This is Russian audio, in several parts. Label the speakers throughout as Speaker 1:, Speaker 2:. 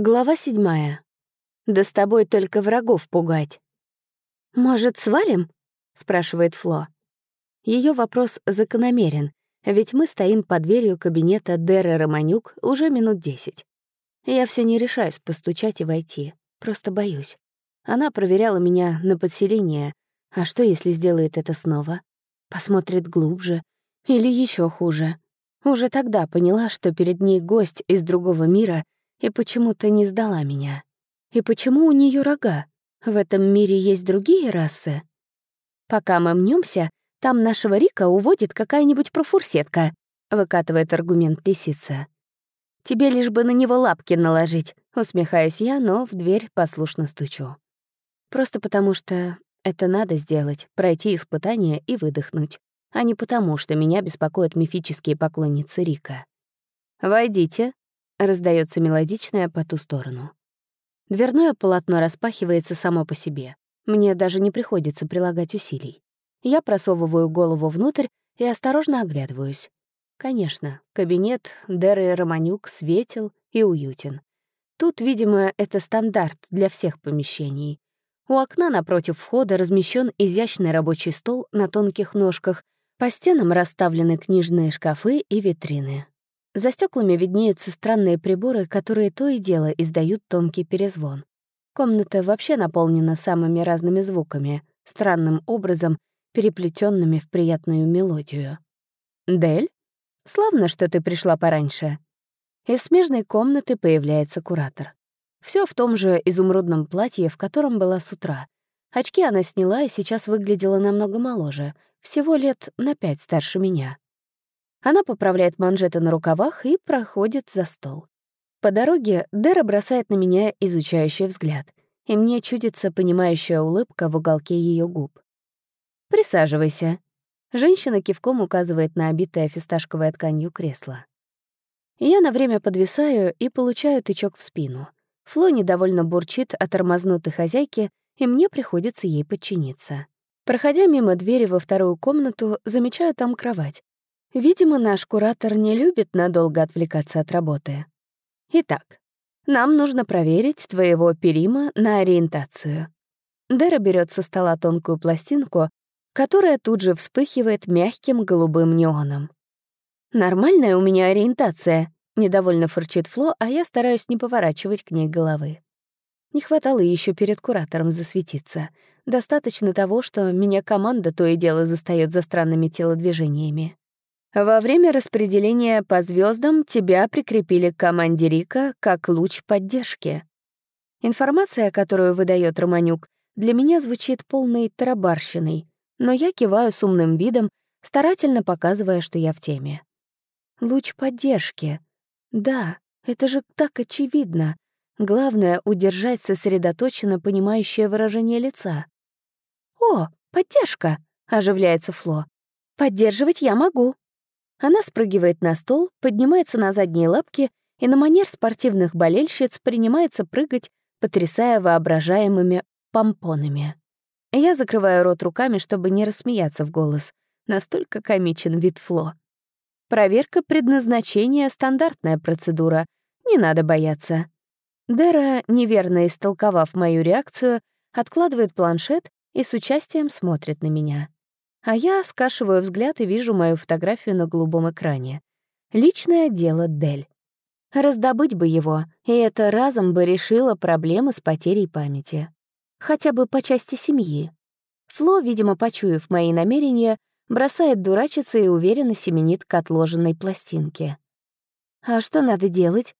Speaker 1: Глава седьмая. Да с тобой только врагов пугать. «Может, свалим?» — спрашивает Фло. Ее вопрос закономерен, ведь мы стоим под дверью кабинета Деры Романюк уже минут десять. Я все не решаюсь постучать и войти, просто боюсь. Она проверяла меня на подселение, а что, если сделает это снова? Посмотрит глубже или еще хуже. Уже тогда поняла, что перед ней гость из другого мира — и почему-то не сдала меня. И почему у нее рога? В этом мире есть другие расы? Пока мы мнемся, там нашего Рика уводит какая-нибудь профурсетка, выкатывает аргумент лисица. Тебе лишь бы на него лапки наложить, усмехаюсь я, но в дверь послушно стучу. Просто потому что это надо сделать, пройти испытание и выдохнуть, а не потому, что меня беспокоят мифические поклонницы Рика. «Войдите», Раздается мелодичное по ту сторону. Дверное полотно распахивается само по себе. Мне даже не приходится прилагать усилий. Я просовываю голову внутрь и осторожно оглядываюсь. Конечно, кабинет Деры Романюк светел и уютен. Тут, видимо, это стандарт для всех помещений. У окна напротив входа размещен изящный рабочий стол на тонких ножках, по стенам расставлены книжные шкафы и витрины. За стеклами виднеются странные приборы, которые то и дело издают тонкий перезвон. Комната вообще наполнена самыми разными звуками, странным образом переплетенными в приятную мелодию. «Дель? Славно, что ты пришла пораньше». Из смежной комнаты появляется куратор. Все в том же изумрудном платье, в котором была с утра. Очки она сняла и сейчас выглядела намного моложе, всего лет на пять старше меня. Она поправляет манжеты на рукавах и проходит за стол. По дороге Дэра бросает на меня изучающий взгляд, и мне чудится понимающая улыбка в уголке ее губ. «Присаживайся». Женщина кивком указывает на обитое фисташковой тканью кресло. Я на время подвисаю и получаю тычок в спину. Фло недовольно бурчит о тормознутой хозяйке, и мне приходится ей подчиниться. Проходя мимо двери во вторую комнату, замечаю там кровать, Видимо, наш куратор не любит надолго отвлекаться от работы. Итак, нам нужно проверить твоего перима на ориентацию. Дэра берет со стола тонкую пластинку, которая тут же вспыхивает мягким голубым неоном. «Нормальная у меня ориентация», — недовольно фырчит Фло, а я стараюсь не поворачивать к ней головы. Не хватало еще перед куратором засветиться. Достаточно того, что меня команда то и дело застаёт за странными телодвижениями. Во время распределения по звездам тебя прикрепили к команде Рика как луч поддержки. Информация, которую выдает Романюк, для меня звучит полной тарабарщиной, но я киваю с умным видом, старательно показывая, что я в теме. Луч поддержки. Да, это же так очевидно. Главное — удержать сосредоточенно понимающее выражение лица. «О, поддержка!» — оживляется Фло. «Поддерживать я могу». Она спрыгивает на стол, поднимается на задние лапки и на манер спортивных болельщиц принимается прыгать, потрясая воображаемыми помпонами. Я закрываю рот руками, чтобы не рассмеяться в голос. Настолько комичен вид Фло. Проверка предназначения — стандартная процедура. Не надо бояться. Дера, неверно истолковав мою реакцию, откладывает планшет и с участием смотрит на меня. А я скашиваю взгляд и вижу мою фотографию на голубом экране. Личное дело Дель. Раздобыть бы его, и это разом бы решило проблемы с потерей памяти. Хотя бы по части семьи. Фло, видимо, почуяв мои намерения, бросает дурачиться и уверенно семенит к отложенной пластинке. А что надо делать?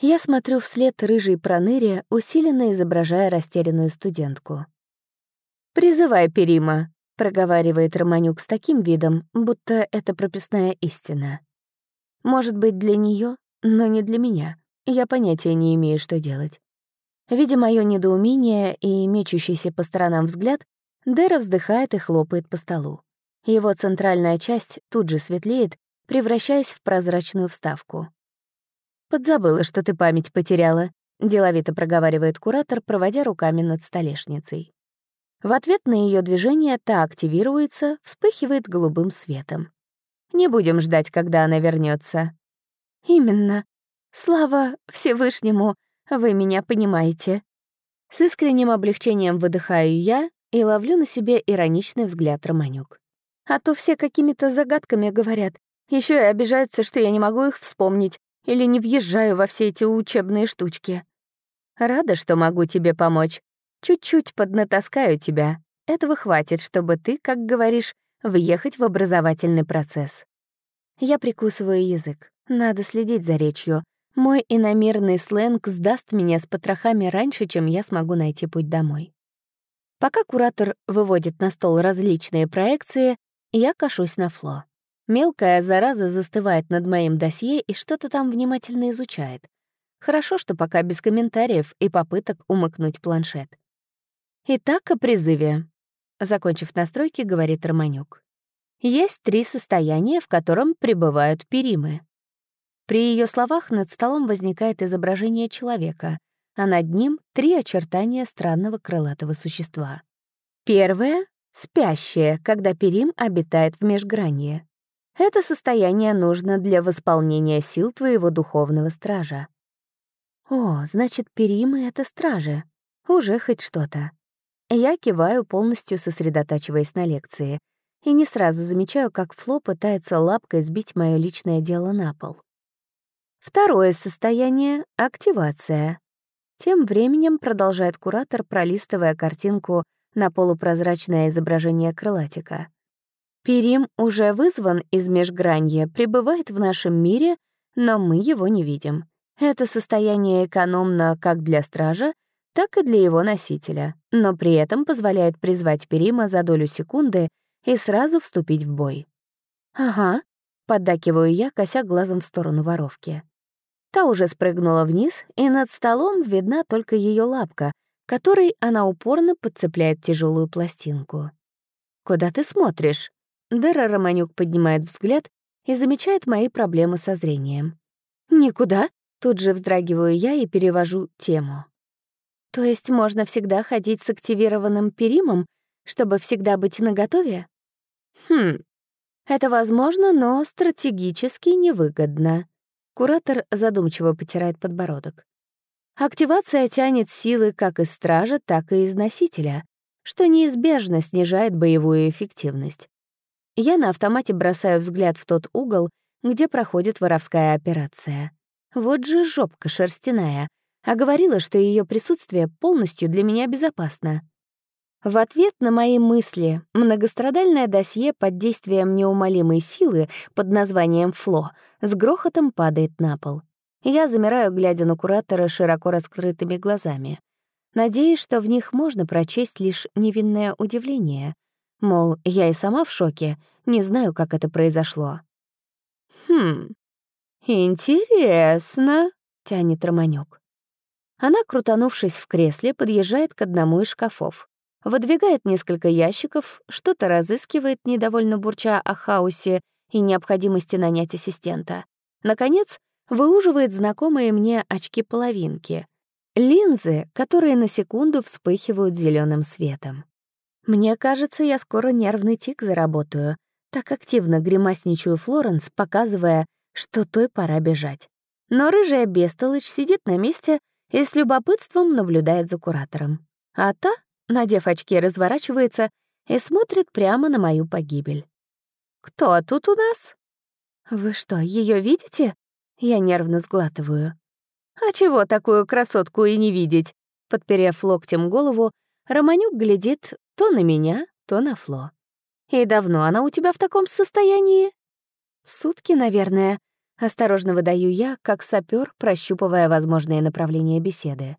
Speaker 1: Я смотрю вслед рыжей проныре, усиленно изображая растерянную студентку. «Призывай Перима», проговаривает Романюк с таким видом, будто это прописная истина. Может быть, для нее, но не для меня. Я понятия не имею, что делать. Видя мое недоумение и мечущийся по сторонам взгляд, Дэра вздыхает и хлопает по столу. Его центральная часть тут же светлеет, превращаясь в прозрачную вставку. «Подзабыла, что ты память потеряла», — деловито проговаривает куратор, проводя руками над столешницей. В ответ на ее движение та активируется, вспыхивает голубым светом. Не будем ждать, когда она вернется. Именно. Слава Всевышнему, Вы меня понимаете. С искренним облегчением выдыхаю я и ловлю на себе ироничный взгляд Романюк. А то все какими-то загадками говорят, еще и обижаются, что я не могу их вспомнить или не въезжаю во все эти учебные штучки. Рада, что могу тебе помочь. Чуть-чуть поднатаскаю тебя. Этого хватит, чтобы ты, как говоришь, въехать в образовательный процесс. Я прикусываю язык. Надо следить за речью. Мой иномерный сленг сдаст меня с потрохами раньше, чем я смогу найти путь домой. Пока куратор выводит на стол различные проекции, я кашусь на Фло. Мелкая зараза застывает над моим досье и что-то там внимательно изучает. Хорошо, что пока без комментариев и попыток умыкнуть планшет. Итак, о призыве. Закончив настройки, говорит Романюк. Есть три состояния, в котором пребывают перимы. При ее словах над столом возникает изображение человека, а над ним — три очертания странного крылатого существа. Первое — спящее, когда перим обитает в межгранье. Это состояние нужно для восполнения сил твоего духовного стража. О, значит, перимы — это стражи. Уже хоть что-то. Я киваю, полностью сосредотачиваясь на лекции, и не сразу замечаю, как Фло пытается лапкой сбить мое личное дело на пол. Второе состояние — активация. Тем временем продолжает куратор, пролистывая картинку на полупрозрачное изображение крылатика. Перим уже вызван из межгранья, пребывает в нашем мире, но мы его не видим. Это состояние экономно как для стража, так и для его носителя, но при этом позволяет призвать Перима за долю секунды и сразу вступить в бой. «Ага», — поддакиваю я, кося глазом в сторону воровки. Та уже спрыгнула вниз, и над столом видна только ее лапка, которой она упорно подцепляет тяжелую пластинку. «Куда ты смотришь?» Дэра Романюк поднимает взгляд и замечает мои проблемы со зрением. «Никуда», — тут же вздрагиваю я и перевожу тему. То есть можно всегда ходить с активированным перимом, чтобы всегда быть наготове? Хм, это возможно, но стратегически невыгодно. Куратор задумчиво потирает подбородок. Активация тянет силы как из стража, так и из носителя, что неизбежно снижает боевую эффективность. Я на автомате бросаю взгляд в тот угол, где проходит воровская операция. Вот же жопка шерстяная, а говорила, что ее присутствие полностью для меня безопасно. В ответ на мои мысли многострадальное досье под действием неумолимой силы под названием «Фло» с грохотом падает на пол. Я замираю, глядя на куратора широко раскрытыми глазами. Надеюсь, что в них можно прочесть лишь невинное удивление. Мол, я и сама в шоке, не знаю, как это произошло. «Хм, интересно», — тянет Романюк. Она, крутанувшись в кресле, подъезжает к одному из шкафов. Выдвигает несколько ящиков, что-то разыскивает, недовольно бурча о хаосе и необходимости нанять ассистента. Наконец, выуживает знакомые мне очки-половинки. Линзы, которые на секунду вспыхивают зеленым светом. Мне кажется, я скоро нервный тик заработаю. Так активно гримасничаю Флоренс, показывая, что той пора бежать. Но рыжая бестолочь сидит на месте и с любопытством наблюдает за куратором. А та, надев очки, разворачивается и смотрит прямо на мою погибель. «Кто тут у нас?» «Вы что, ее видите?» Я нервно сглатываю. «А чего такую красотку и не видеть?» Подперев локтем голову, Романюк глядит то на меня, то на Фло. «И давно она у тебя в таком состоянии?» «Сутки, наверное», Осторожно выдаю я, как сапер, прощупывая возможные направления беседы.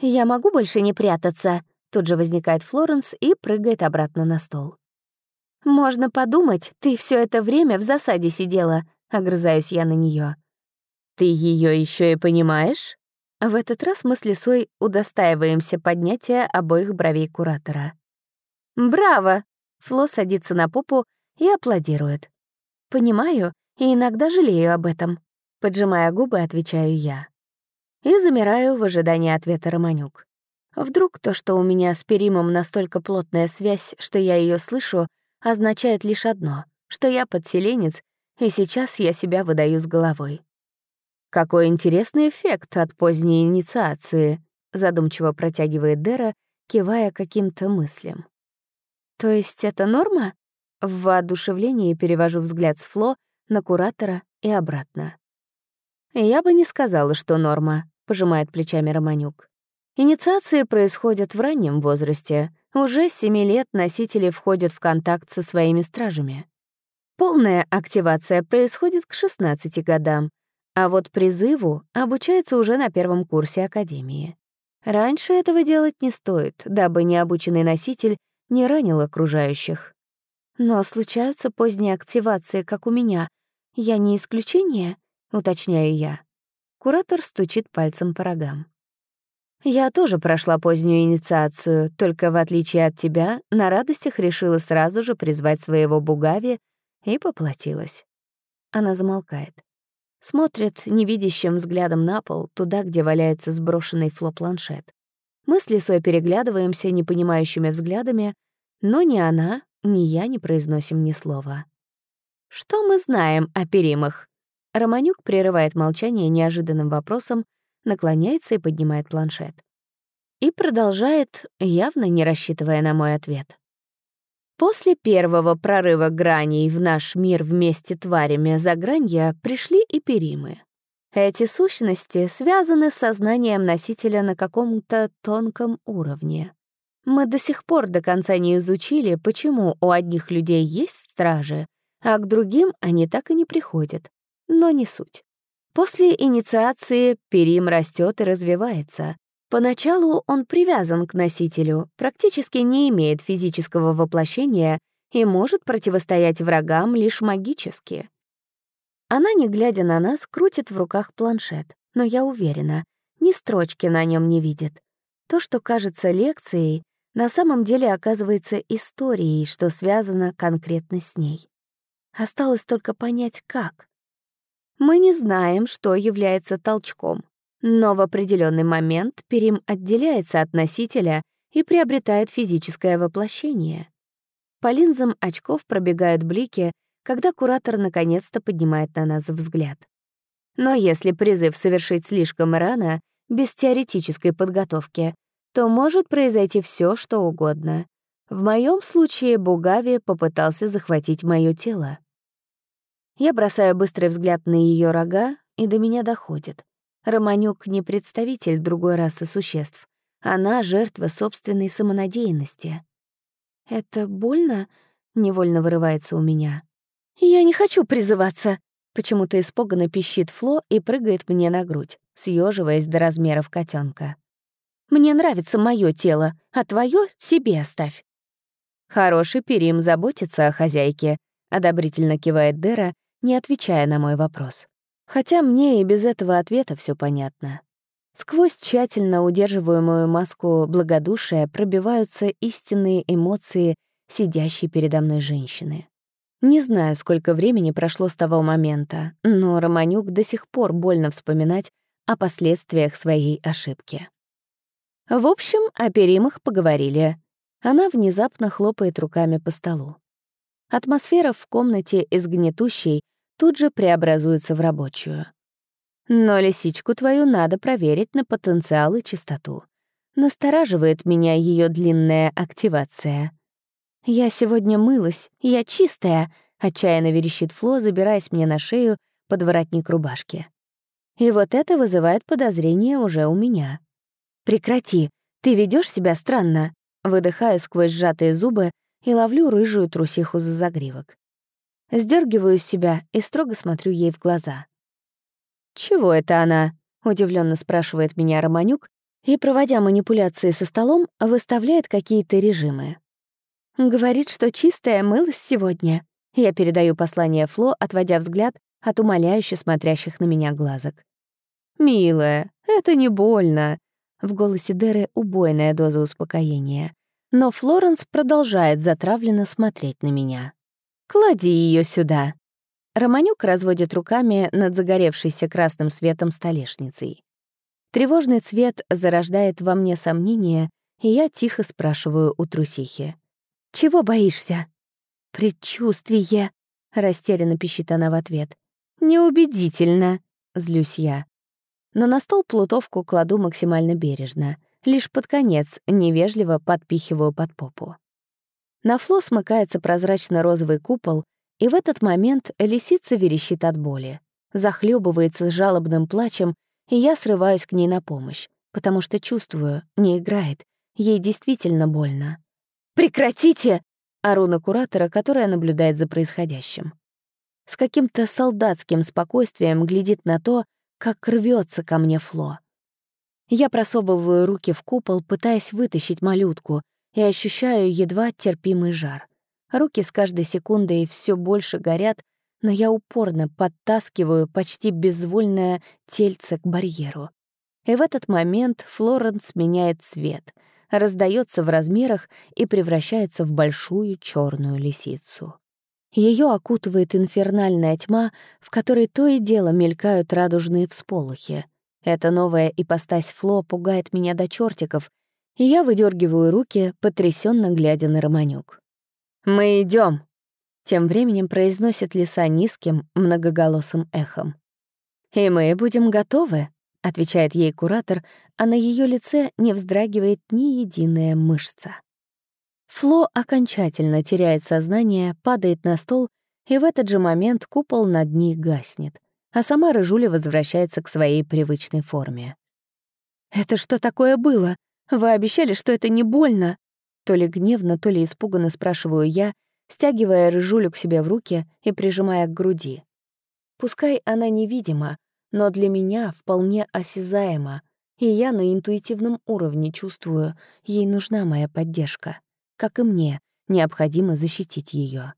Speaker 1: «Я могу больше не прятаться?» Тут же возникает Флоренс и прыгает обратно на стол. «Можно подумать, ты все это время в засаде сидела», — огрызаюсь я на нее. «Ты ее еще и понимаешь?» В этот раз мы с Лисой удостаиваемся поднятия обоих бровей куратора. «Браво!» — Фло садится на попу и аплодирует. «Понимаю, и иногда жалею об этом. Поджимая губы, отвечаю я. И замираю в ожидании ответа Романюк. Вдруг то, что у меня с Перимом настолько плотная связь, что я ее слышу, означает лишь одно, что я подселенец, и сейчас я себя выдаю с головой. какой интересный эффект от поздней инициации», задумчиво протягивает Дера, кивая каким-то мыслям. «То есть это норма?» В воодушевлении перевожу взгляд с Фло на куратора и обратно. «Я бы не сказала, что норма», — пожимает плечами Романюк. «Инициации происходят в раннем возрасте. Уже с 7 лет носители входят в контакт со своими стражами. Полная активация происходит к 16 годам, а вот призыву обучается уже на первом курсе Академии. Раньше этого делать не стоит, дабы необученный носитель не ранил окружающих. Но случаются поздние активации, как у меня. Я не исключение, уточняю я. Куратор стучит пальцем по рогам. Я тоже прошла позднюю инициацию, только в отличие от тебя, на радостях решила сразу же призвать своего Бугави и поплатилась. Она замолкает. Смотрит невидящим взглядом на пол, туда, где валяется сброшенный флопланшет. Мы с Лисой переглядываемся непонимающими взглядами, но ни она, ни я не произносим ни слова. «Что мы знаем о перимах?» Романюк прерывает молчание неожиданным вопросом, наклоняется и поднимает планшет. И продолжает, явно не рассчитывая на мой ответ. После первого прорыва граней в наш мир вместе тварями за гранья пришли и перимы. Эти сущности связаны с сознанием носителя на каком-то тонком уровне. Мы до сих пор до конца не изучили, почему у одних людей есть стражи, а к другим они так и не приходят. Но не суть. После инициации перим растет и развивается, Поначалу он привязан к носителю, практически не имеет физического воплощения и может противостоять врагам лишь магически. Она, не глядя на нас, крутит в руках планшет, но я уверена, ни строчки на нем не видит. То, что кажется лекцией, на самом деле оказывается историей, что связано конкретно с ней. Осталось только понять, как. Мы не знаем, что является толчком, но в определенный момент перим отделяется от носителя и приобретает физическое воплощение. По линзам очков пробегают блики, когда куратор наконец-то поднимает на нас взгляд. Но если призыв совершить слишком рано, без теоретической подготовки, то может произойти все, что угодно. В моем случае Бугави попытался захватить мое тело. Я бросаю быстрый взгляд на ее рога, и до меня доходит. Романюк не представитель другой расы существ. Она — жертва собственной самонадеянности. «Это больно?» — невольно вырывается у меня. «Я не хочу призываться!» Почему-то испуганно пищит Фло и прыгает мне на грудь, съеживаясь до размеров котенка. «Мне нравится мое тело, а твое себе оставь». «Хороший перим заботится о хозяйке», — одобрительно кивает Дера, не отвечая на мой вопрос. Хотя мне и без этого ответа все понятно. Сквозь тщательно удерживаемую маску благодушия пробиваются истинные эмоции сидящей передо мной женщины. Не знаю, сколько времени прошло с того момента, но Романюк до сих пор больно вспоминать о последствиях своей ошибки. В общем, о перимах поговорили. Она внезапно хлопает руками по столу. Атмосфера в комнате из гнетущей тут же преобразуется в рабочую. Но лисичку твою надо проверить на потенциал и чистоту. Настораживает меня ее длинная активация. «Я сегодня мылась, я чистая», — отчаянно верещит Фло, забираясь мне на шею под воротник рубашки. И вот это вызывает подозрение уже у меня. «Прекрати, ты ведешь себя странно», выдыхаю сквозь сжатые зубы и ловлю рыжую трусиху за загривок. Сдергиваю себя и строго смотрю ей в глаза. «Чего это она?» — удивленно спрашивает меня Романюк и, проводя манипуляции со столом, выставляет какие-то режимы. Говорит, что чистая мылась сегодня. Я передаю послание Фло, отводя взгляд от умоляюще смотрящих на меня глазок. «Милая, это не больно», — в голосе Деры убойная доза успокоения. Но Флоренс продолжает затравленно смотреть на меня. Клади ее сюда». Романюк разводит руками над загоревшейся красным светом столешницей. Тревожный цвет зарождает во мне сомнения, и я тихо спрашиваю у трусихи. «Чего боишься?» «Предчувствие», — растерянно пищит она в ответ. «Неубедительно», злюсь я. Но на стол плутовку кладу максимально бережно. Лишь под конец невежливо подпихиваю под попу. На фло смыкается прозрачно-розовый купол, и в этот момент лисица верещит от боли. Захлебывается с жалобным плачем, и я срываюсь к ней на помощь, потому что чувствую, не играет, ей действительно больно. «Прекратите!» — ору на куратора, которая наблюдает за происходящим. С каким-то солдатским спокойствием глядит на то, как рвется ко мне Фло. Я просовываю руки в купол, пытаясь вытащить малютку, и ощущаю едва терпимый жар. Руки с каждой секундой все больше горят, но я упорно подтаскиваю почти безвольное тельце к барьеру. И в этот момент Флоренс меняет цвет, раздается в размерах и превращается в большую черную лисицу. Ее окутывает инфернальная тьма, в которой то и дело мелькают радужные всполохи. Эта новая ипостась Фло пугает меня до чертиков, и я выдергиваю руки, потрясенно глядя на Романюк. «Мы идем, тем временем произносит лиса низким, многоголосым эхом. «И мы будем готовы», — отвечает ей куратор, а на ее лице не вздрагивает ни единая мышца. Фло окончательно теряет сознание, падает на стол, и в этот же момент купол над ней гаснет, а сама Рыжуля возвращается к своей привычной форме. «Это что такое было? Вы обещали, что это не больно?» То ли гневно, то ли испуганно спрашиваю я, стягивая рыжулю к себе в руки и прижимая к груди. Пускай она невидима, но для меня вполне осязаема, и я на интуитивном уровне чувствую, ей нужна моя поддержка. Как и мне, необходимо защитить ее.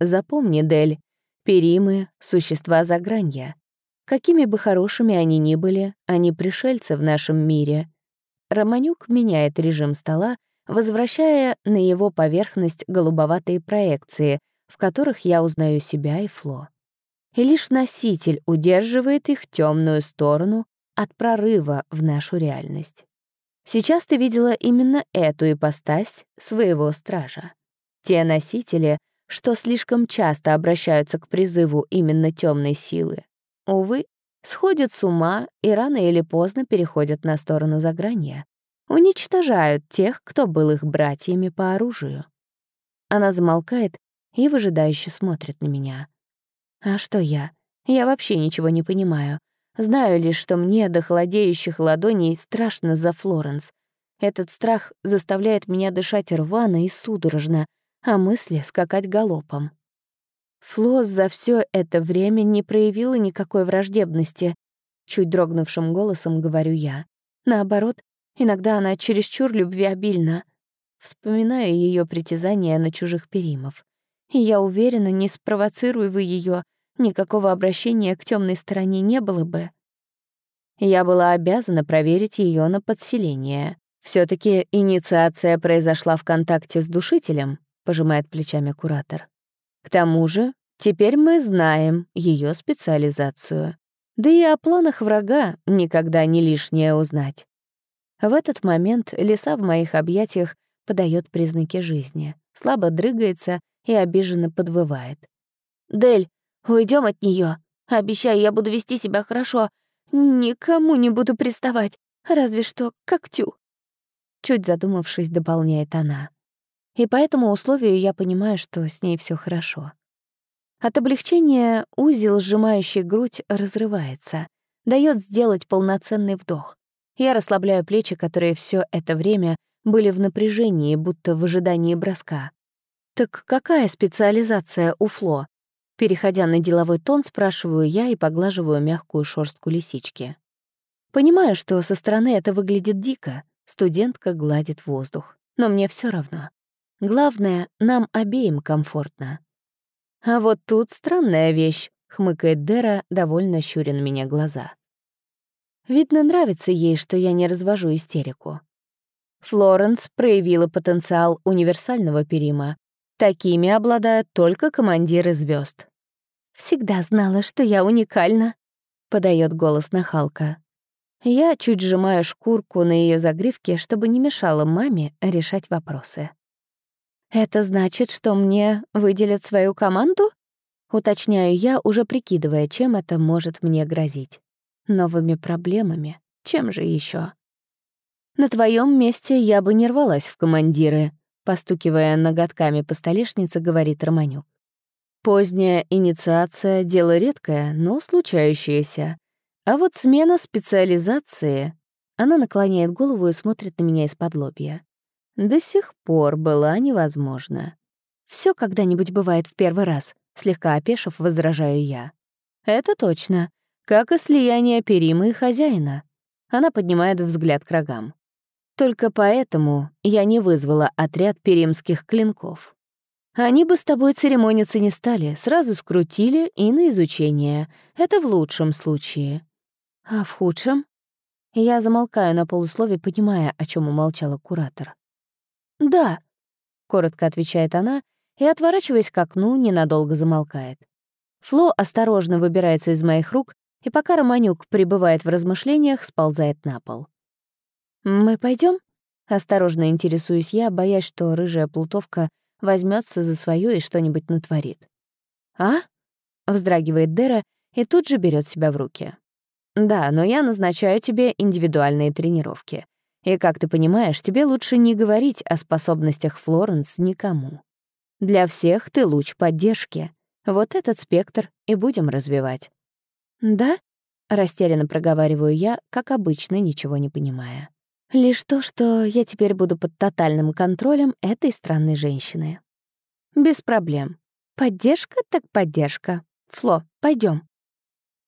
Speaker 1: Запомни, Дель, перимы — существа загранья. Какими бы хорошими они ни были, они пришельцы в нашем мире. Романюк меняет режим стола возвращая на его поверхность голубоватые проекции, в которых я узнаю себя и Фло. И лишь носитель удерживает их темную сторону от прорыва в нашу реальность. Сейчас ты видела именно эту ипостась своего стража. Те носители, что слишком часто обращаются к призыву именно темной силы, увы, сходят с ума и рано или поздно переходят на сторону заграния, уничтожают тех, кто был их братьями по оружию. Она замолкает и выжидающе смотрит на меня. А что я? Я вообще ничего не понимаю. Знаю лишь, что мне до холодеющих ладоней страшно за Флоренс. Этот страх заставляет меня дышать рвано и судорожно, а мысли скакать галопом. Флос за все это время не проявила никакой враждебности. Чуть дрогнувшим голосом говорю я. Наоборот, Иногда она чересчур любвеобильна. Вспоминаю ее притязания на чужих перимов. Я уверена, не спровоцируя вы ее, никакого обращения к темной стороне не было бы. Я была обязана проверить ее на подселение. все таки инициация произошла в контакте с душителем, пожимает плечами куратор. К тому же, теперь мы знаем ее специализацию. Да и о планах врага никогда не лишнее узнать. В этот момент лиса в моих объятиях подает признаки жизни, слабо дрыгается и обиженно подвывает. «Дель, уйдем от нее. Обещаю, я буду вести себя хорошо. Никому не буду приставать, разве что к когтю». Чуть задумавшись, дополняет она. И по этому условию я понимаю, что с ней все хорошо. От облегчения узел, сжимающий грудь, разрывается, дает сделать полноценный вдох. Я расслабляю плечи, которые все это время были в напряжении, будто в ожидании броска. «Так какая специализация у Фло?» Переходя на деловой тон, спрашиваю я и поглаживаю мягкую шорстку лисички. Понимаю, что со стороны это выглядит дико. Студентка гладит воздух. Но мне все равно. Главное, нам обеим комфортно. А вот тут странная вещь, хмыкает Дера, довольно щуря меня глаза. Видно, нравится ей, что я не развожу истерику. Флоренс проявила потенциал универсального перима. Такими обладают только командиры звезд. «Всегда знала, что я уникальна», — подает голос нахалка. Я чуть сжимаю шкурку на ее загривке, чтобы не мешало маме решать вопросы. «Это значит, что мне выделят свою команду?» Уточняю я, уже прикидывая, чем это может мне грозить. Новыми проблемами. Чем же еще? На твоем месте я бы не рвалась в командиры, постукивая ноготками по столешнице, говорит Романюк. Поздняя инициация — дело редкое, но случающееся. А вот смена специализации... Она наклоняет голову и смотрит на меня из-под лобья. До сих пор была невозможна. Все когда-нибудь бывает в первый раз, слегка опешив, возражаю я. Это точно. Как и слияние Перима и хозяина. Она поднимает взгляд к рогам. Только поэтому я не вызвала отряд перимских клинков. Они бы с тобой церемониться не стали, сразу скрутили и на изучение. Это в лучшем случае. А в худшем? Я замолкаю на полуслове, понимая, о чем умолчала куратор. «Да», — коротко отвечает она, и, отворачиваясь к окну, ненадолго замолкает. Фло осторожно выбирается из моих рук, и пока Романюк пребывает в размышлениях, сползает на пол. «Мы пойдем? осторожно интересуюсь я, боясь, что рыжая плутовка возьмется за свое и что-нибудь натворит. «А?» — вздрагивает Дера и тут же берет себя в руки. «Да, но я назначаю тебе индивидуальные тренировки. И, как ты понимаешь, тебе лучше не говорить о способностях Флоренс никому. Для всех ты луч поддержки. Вот этот спектр и будем развивать». «Да?» — растерянно проговариваю я, как обычно, ничего не понимая. Лишь то, что я теперь буду под тотальным контролем этой странной женщины. Без проблем. Поддержка так поддержка. Фло, пойдем.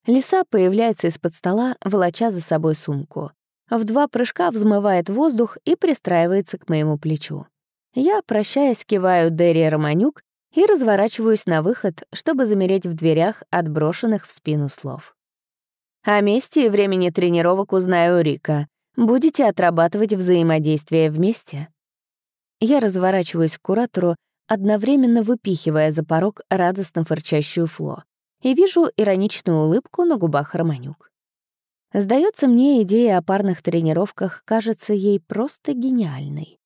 Speaker 1: Лиса появляется из-под стола, волоча за собой сумку. В два прыжка взмывает воздух и пристраивается к моему плечу. Я, прощаясь, киваю Дерри Романюк и разворачиваюсь на выход, чтобы замереть в дверях от брошенных в спину слов. О месте и времени тренировок узнаю Рика. Будете отрабатывать взаимодействие вместе? Я разворачиваюсь к куратору, одновременно выпихивая за порог радостно фырчащую Фло, и вижу ироничную улыбку на губах Романюк. Сдается мне, идея о парных тренировках кажется ей просто гениальной.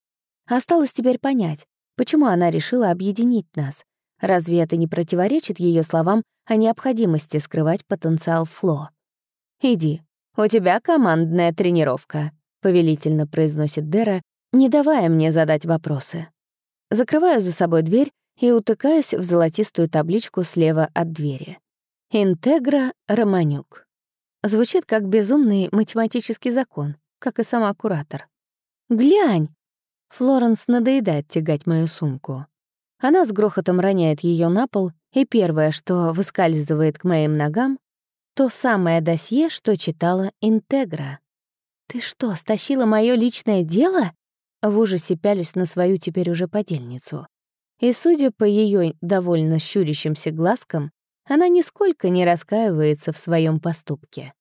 Speaker 1: Осталось теперь понять, почему она решила объединить нас. Разве это не противоречит ее словам о необходимости скрывать потенциал Фло? «Иди, «У тебя командная тренировка», — повелительно произносит Дера, не давая мне задать вопросы. Закрываю за собой дверь и утыкаюсь в золотистую табличку слева от двери. «Интегра Романюк». Звучит как безумный математический закон, как и сама куратор. «Глянь!» Флоренс надоедает тягать мою сумку. Она с грохотом роняет ее на пол, и первое, что выскальзывает к моим ногам, то самое досье, что читала Интегра. «Ты что, стащила мое личное дело?» В ужасе пялюсь на свою теперь уже подельницу. И, судя по ее довольно щурящимся глазкам, она нисколько не раскаивается в своем поступке.